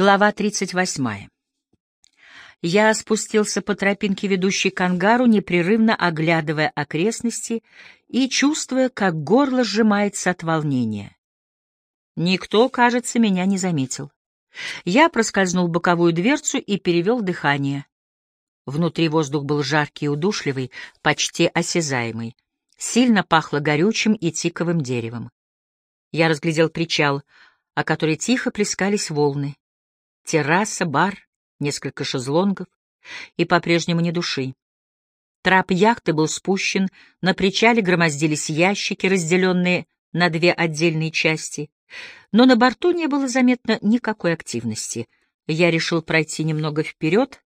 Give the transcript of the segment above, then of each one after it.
Глава 38. Я спустился по тропинке, ведущей к ангару, непрерывно оглядывая окрестности и чувствуя, как горло сжимается от волнения. Никто, кажется, меня не заметил. Я проскользнул боковую дверцу и перевел дыхание. Внутри воздух был жаркий и удушливый, почти осязаемый. Сильно пахло горючим и тиковым деревом. Я разглядел причал, о который тихо плескались волны терраса, бар, несколько шезлонгов и по-прежнему ни души. Трап яхты был спущен, на причале громоздились ящики, разделенные на две отдельные части, но на борту не было заметно никакой активности. Я решил пройти немного вперед,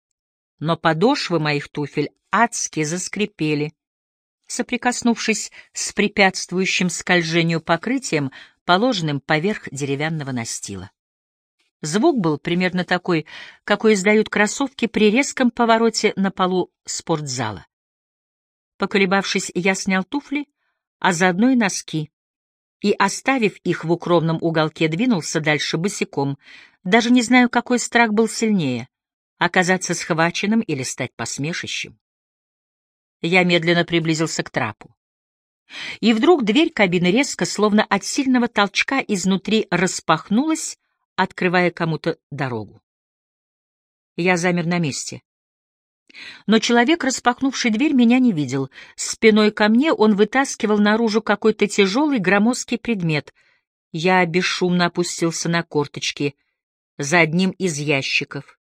но подошвы моих туфель адски заскрипели, соприкоснувшись с препятствующим скольжению покрытием, положенным поверх деревянного настила. Звук был примерно такой, какой издают кроссовки при резком повороте на полу спортзала. Поколебавшись, я снял туфли, а заодно и носки, и, оставив их в укромном уголке, двинулся дальше босиком. Даже не знаю, какой страх был сильнее — оказаться схваченным или стать посмешищем. Я медленно приблизился к трапу. И вдруг дверь кабины резко, словно от сильного толчка, изнутри распахнулась, открывая кому-то дорогу. Я замер на месте. Но человек, распахнувший дверь, меня не видел. Спиной ко мне он вытаскивал наружу какой-то тяжелый громоздкий предмет. Я бесшумно опустился на корточки за одним из ящиков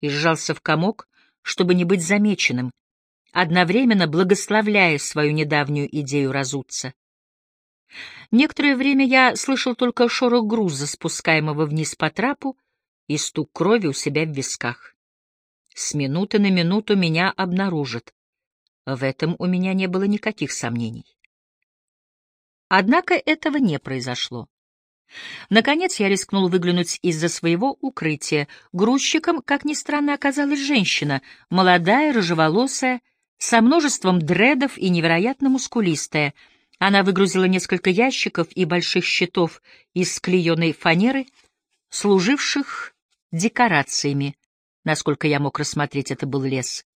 и сжался в комок, чтобы не быть замеченным, одновременно благословляя свою недавнюю идею разуться. Некоторое время я слышал только шорох груза, спускаемого вниз по трапу, и стук крови у себя в висках. С минуты на минуту меня обнаружат. В этом у меня не было никаких сомнений. Однако этого не произошло. Наконец я рискнул выглянуть из-за своего укрытия. Грузчиком, как ни странно, оказалась женщина, молодая, рыжеволосая, со множеством дредов и невероятно мускулистая — она выгрузила несколько ящиков и больших щитов из склеенной фанеры, служивших декорациями. Насколько я мог рассмотреть, это был лес.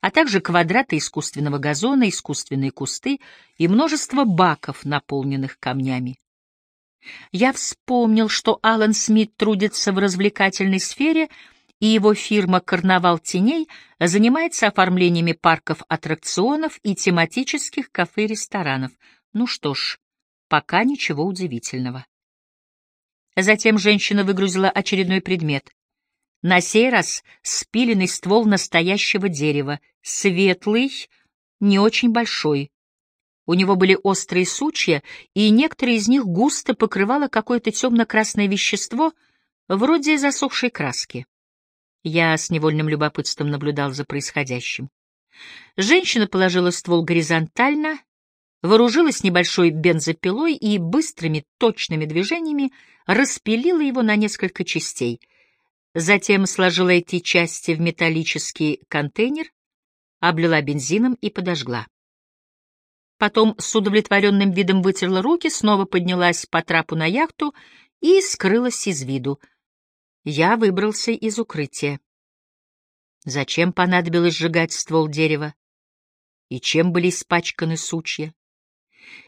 А также квадраты искусственного газона, искусственные кусты и множество баков, наполненных камнями. Я вспомнил, что Алан Смит трудится в развлекательной сфере, и его фирма «Карнавал теней» занимается оформлениями парков аттракционов и тематических кафе и ресторанов — ну что ж, пока ничего удивительного. Затем женщина выгрузила очередной предмет. На сей раз спиленный ствол настоящего дерева, светлый, не очень большой. У него были острые сучья, и некоторые из них густо покрывало какое-то темно-красное вещество, вроде засохшей краски. Я с невольным любопытством наблюдал за происходящим. Женщина положила ствол горизонтально, вооружилась небольшой бензопилой и быстрыми точными движениями распилила его на несколько частей. Затем сложила эти части в металлический контейнер, облила бензином и подожгла. Потом с удовлетворенным видом вытерла руки, снова поднялась по трапу на яхту и скрылась из виду. Я выбрался из укрытия. Зачем понадобилось сжигать ствол дерева? И чем были испачканы сучья?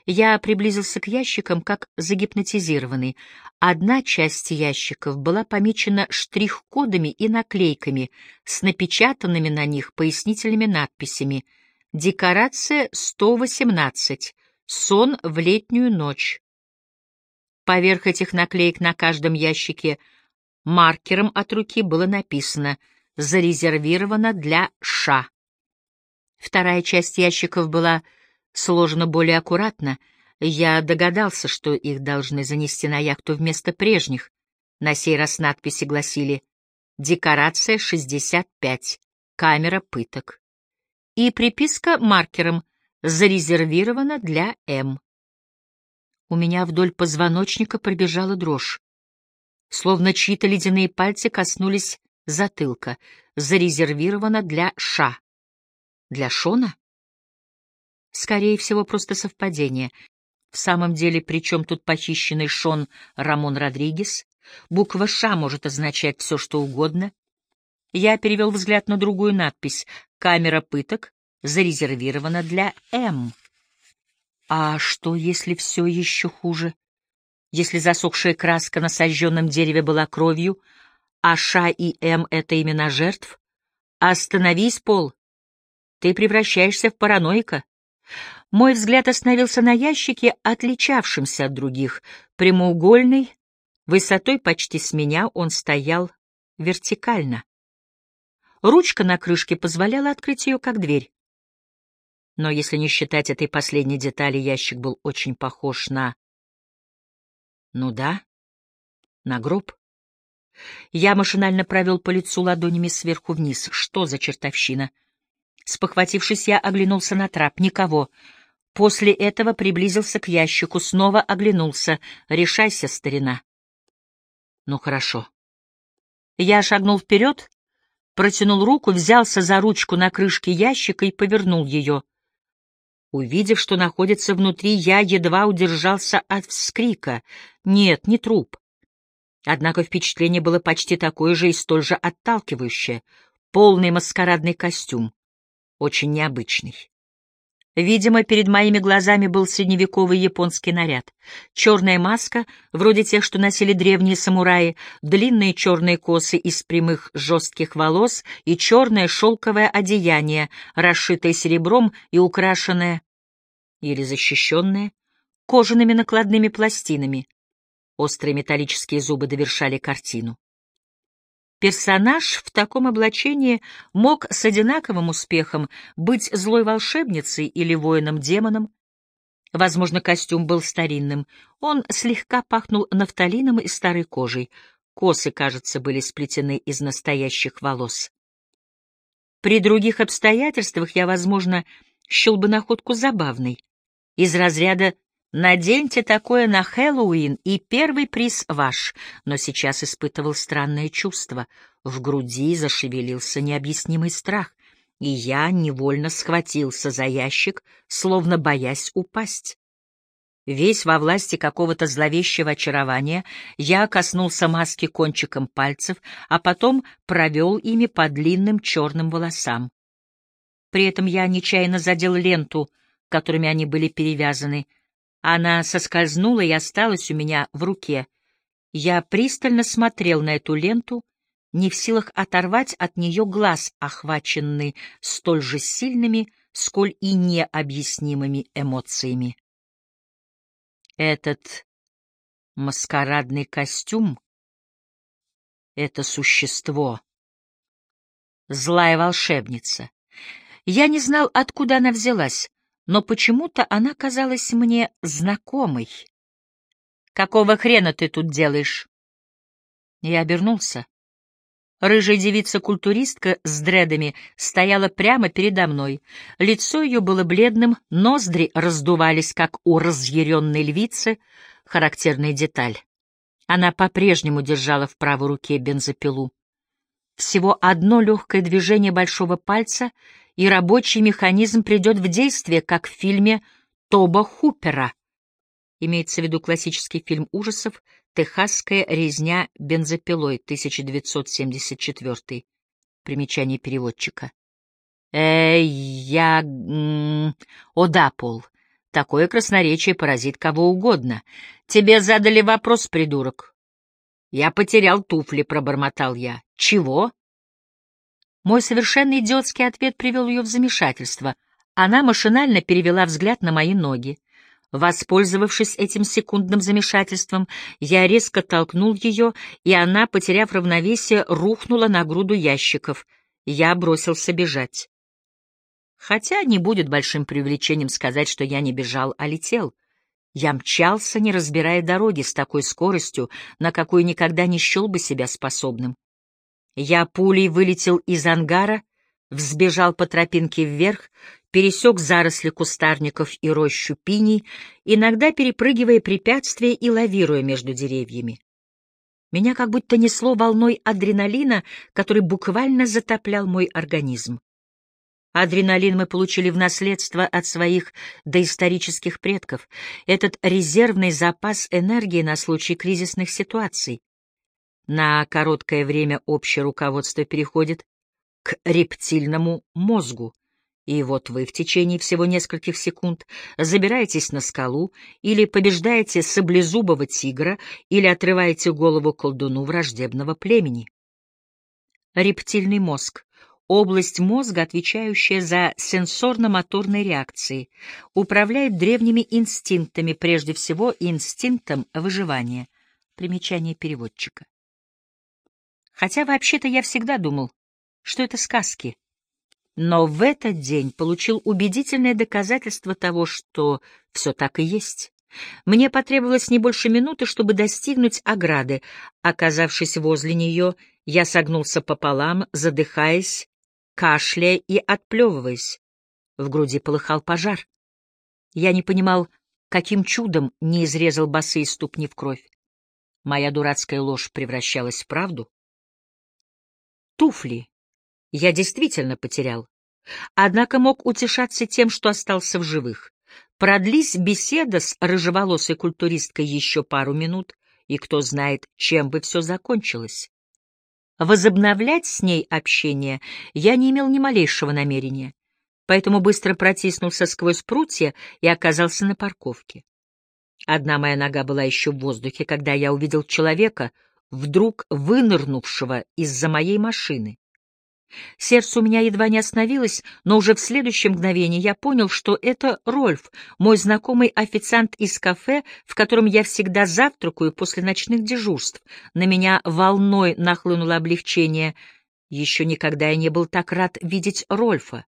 Я приблизился к ящикам, как загипнотизированный. Одна часть ящиков была помечена штрих-кодами и наклейками с напечатанными на них пояснительными надписями «Декорация 118. Сон в летнюю ночь». Поверх этих наклеек на каждом ящике маркером от руки было написано «Зарезервировано для Ша». Вторая часть ящиков была сложено более аккуратно, я догадался, что их должны занести на яхту вместо прежних. На сей раз надписи гласили «Декорация 65. Камера пыток». И приписка маркером «Зарезервирована для М». У меня вдоль позвоночника пробежала дрожь. Словно чьи-то ледяные пальцы коснулись затылка. Зарезервировано для Ша. Для Шона? Скорее всего, просто совпадение. В самом деле, при чем тут похищенный Шон Рамон Родригес? Буква «Ш» может означать все, что угодно. Я перевел взгляд на другую надпись. «Камера пыток зарезервирована для М». А что, если все еще хуже? Если засохшая краска на сожженном дереве была кровью, а Ш и М — это имена жертв? Остановись, Пол. Ты превращаешься в параноика. Мой взгляд остановился на ящике, отличавшемся от других. Прямоугольный, высотой почти с меня, он стоял вертикально. Ручка на крышке позволяла открыть ее как дверь. Но если не считать этой последней детали, ящик был очень похож на... Ну да, на гроб. Я машинально провел по лицу ладонями сверху вниз. Что за чертовщина? Спохватившись, я оглянулся на трап. Никого. После этого приблизился к ящику, снова оглянулся. «Решайся, старина». «Ну, хорошо». Я шагнул вперед, протянул руку, взялся за ручку на крышке ящика и повернул ее. Увидев, что находится внутри, я едва удержался от вскрика. Нет, не труп. Однако впечатление было почти такое же и столь же отталкивающее. Полный маскарадный костюм. Очень необычный. Видимо, перед моими глазами был средневековый японский наряд. Черная маска, вроде тех, что носили древние самураи, длинные черные косы из прямых жестких волос и черное шелковое одеяние, расшитое серебром и украшенное, или защищенное, кожаными накладными пластинами. Острые металлические зубы довершали картину. Персонаж в таком облачении мог с одинаковым успехом быть злой волшебницей или воином-демоном. Возможно, костюм был старинным. Он слегка пахнул нафталином и старой кожей. Косы, кажется, были сплетены из настоящих волос. При других обстоятельствах я, возможно, счел бы находку забавной. Из разряда Наденьте такое на Хэллоуин, и первый приз ваш. Но сейчас испытывал странное чувство. В груди зашевелился необъяснимый страх, и я невольно схватился за ящик, словно боясь упасть. Весь во власти какого-то зловещего очарования, я коснулся маски кончиком пальцев, а потом провел ими по длинным черным волосам. При этом я нечаянно задел ленту, которыми они были перевязаны — она соскользнула и осталась у меня в руке. Я пристально смотрел на эту ленту, не в силах оторвать от нее глаз, охваченный столь же сильными, сколь и необъяснимыми эмоциями. Этот маскарадный костюм — это существо, злая волшебница. Я не знал, откуда она взялась, но почему-то она казалась мне знакомой. «Какого хрена ты тут делаешь?» Я обернулся. Рыжая девица-культуристка с дредами стояла прямо передо мной. Лицо ее было бледным, ноздри раздувались, как у разъяренной львицы, характерная деталь. Она по-прежнему держала в правой руке бензопилу. Всего одно легкое движение большого пальца, и рабочий механизм придет в действие, как в фильме Тоба Хупера. Имеется в виду классический фильм ужасов «Техасская резня бензопилой» 1974. Примечание переводчика. Эй, я... О да, Пол, такое красноречие поразит кого угодно. Тебе задали вопрос, придурок. Я потерял туфли, пробормотал я. Чего? Мой совершенно идиотский ответ привел ее в замешательство. Она машинально перевела взгляд на мои ноги. Воспользовавшись этим секундным замешательством, я резко толкнул ее, и она, потеряв равновесие, рухнула на груду ящиков. Я бросился бежать. Хотя не будет большим преувеличением сказать, что я не бежал, а летел. Я мчался, не разбирая дороги, с такой скоростью, на какую никогда не счел бы себя способным. Я пулей вылетел из ангара, взбежал по тропинке вверх, пересек заросли кустарников и рощу пиней, иногда перепрыгивая препятствия и лавируя между деревьями. Меня как будто несло волной адреналина, который буквально затоплял мой организм. Адреналин мы получили в наследство от своих доисторических предков, этот резервный запас энергии на случай кризисных ситуаций. На короткое время общее руководство переходит к рептильному мозгу, и вот вы в течение всего нескольких секунд забираетесь на скалу или побеждаете саблезубого тигра или отрываете голову колдуну враждебного племени. Рептильный мозг — область мозга, отвечающая за сенсорно-моторные реакции, управляет древними инстинктами, прежде всего инстинктом выживания. Примечание переводчика. Хотя вообще-то я всегда думал, что это сказки — но в этот день получил убедительное доказательство того, что все так и есть. Мне потребовалось не больше минуты, чтобы достигнуть ограды. Оказавшись возле нее, я согнулся пополам, задыхаясь, кашляя и отплевываясь. В груди полыхал пожар. Я не понимал, каким чудом не изрезал босые ступни в кровь. Моя дурацкая ложь превращалась в правду. Туфли я действительно потерял. Однако мог утешаться тем, что остался в живых. Продлись беседа с рыжеволосой культуристкой еще пару минут, и кто знает, чем бы все закончилось. Возобновлять с ней общение я не имел ни малейшего намерения, поэтому быстро протиснулся сквозь прутья и оказался на парковке. Одна моя нога была еще в воздухе, когда я увидел человека, вдруг вынырнувшего из-за моей машины. Сердце у меня едва не остановилось, но уже в следующее мгновение я понял, что это Рольф, мой знакомый официант из кафе, в котором я всегда завтракаю после ночных дежурств. На меня волной нахлынуло облегчение. Еще никогда я не был так рад видеть Рольфа.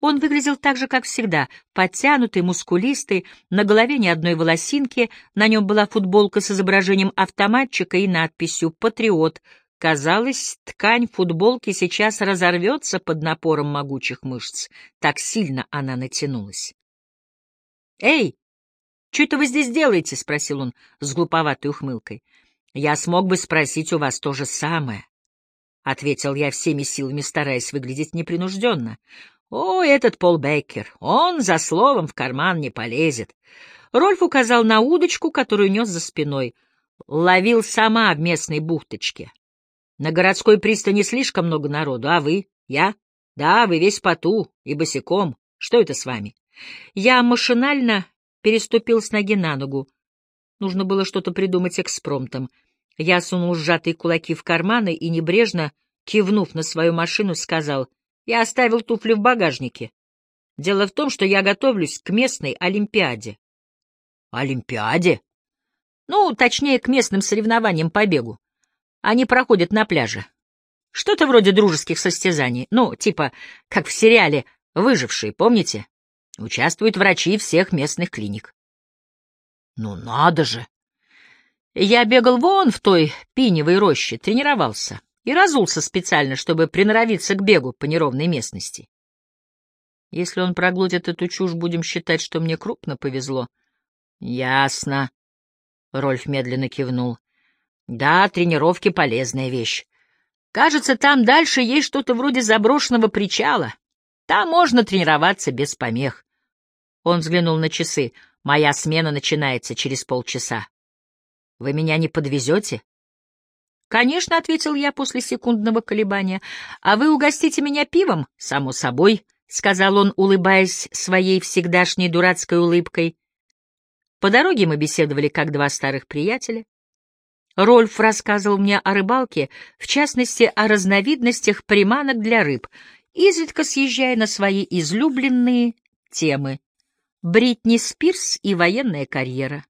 Он выглядел так же, как всегда, подтянутый, мускулистый, на голове ни одной волосинки, на нем была футболка с изображением автоматчика и надписью «Патриот», Казалось, ткань футболки сейчас разорвется под напором могучих мышц. Так сильно она натянулась. «Эй, что это вы здесь делаете?» — спросил он с глуповатой ухмылкой. «Я смог бы спросить у вас то же самое», — ответил я всеми силами, стараясь выглядеть непринужденно. «О, этот Пол Беккер, он за словом в карман не полезет». Рольф указал на удочку, которую нес за спиной. Ловил сама в местной бухточке. На городской пристани слишком много народу, а вы? Я? Да, вы весь поту и босиком. Что это с вами? Я машинально переступил с ноги на ногу. Нужно было что-то придумать экспромтом. Я сунул сжатые кулаки в карманы и, небрежно кивнув на свою машину, сказал, «Я оставил туфли в багажнике. Дело в том, что я готовлюсь к местной Олимпиаде». «Олимпиаде?» «Ну, точнее, к местным соревнованиям по бегу. Они проходят на пляже. Что-то вроде дружеских состязаний. Ну, типа, как в сериале «Выжившие», помните? Участвуют врачи всех местных клиник. Ну надо же! Я бегал вон в той пиневой роще, тренировался и разулся специально, чтобы приноровиться к бегу по неровной местности. Если он проглотит эту чушь, будем считать, что мне крупно повезло. — Ясно. Рольф медленно кивнул. Да, тренировки — полезная вещь. Кажется, там дальше есть что-то вроде заброшенного причала. Там можно тренироваться без помех. Он взглянул на часы. Моя смена начинается через полчаса. Вы меня не подвезете? Конечно, — ответил я после секундного колебания. А вы угостите меня пивом? Само собой, — сказал он, улыбаясь своей всегдашней дурацкой улыбкой. По дороге мы беседовали как два старых приятеля. Рольф рассказывал мне о рыбалке, в частности, о разновидностях приманок для рыб, изредка съезжая на свои излюбленные темы — Бритни Спирс и военная карьера.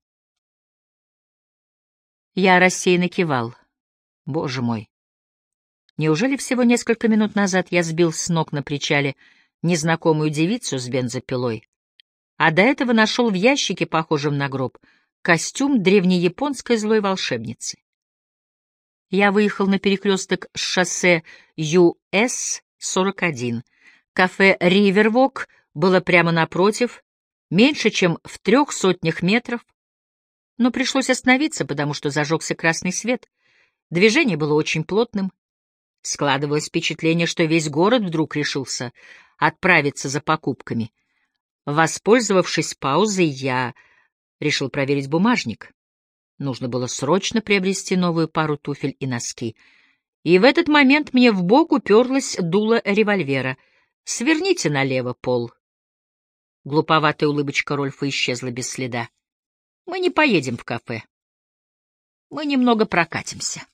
Я рассеянно кивал. Боже мой! Неужели всего несколько минут назад я сбил с ног на причале незнакомую девицу с бензопилой, а до этого нашел в ящике, похожем на гроб, — костюм древнеяпонской злой волшебницы. Я выехал на перекресток с шоссе ЮС-41. Кафе «Ривервок» было прямо напротив, меньше, чем в трех сотнях метров, но пришлось остановиться, потому что зажегся красный свет. Движение было очень плотным. Складывалось впечатление, что весь город вдруг решился отправиться за покупками. Воспользовавшись паузой, я решил проверить бумажник. Нужно было срочно приобрести новую пару туфель и носки. И в этот момент мне в бок уперлась дуло револьвера. «Сверните налево, Пол». Глуповатая улыбочка Рольфа исчезла без следа. «Мы не поедем в кафе. Мы немного прокатимся».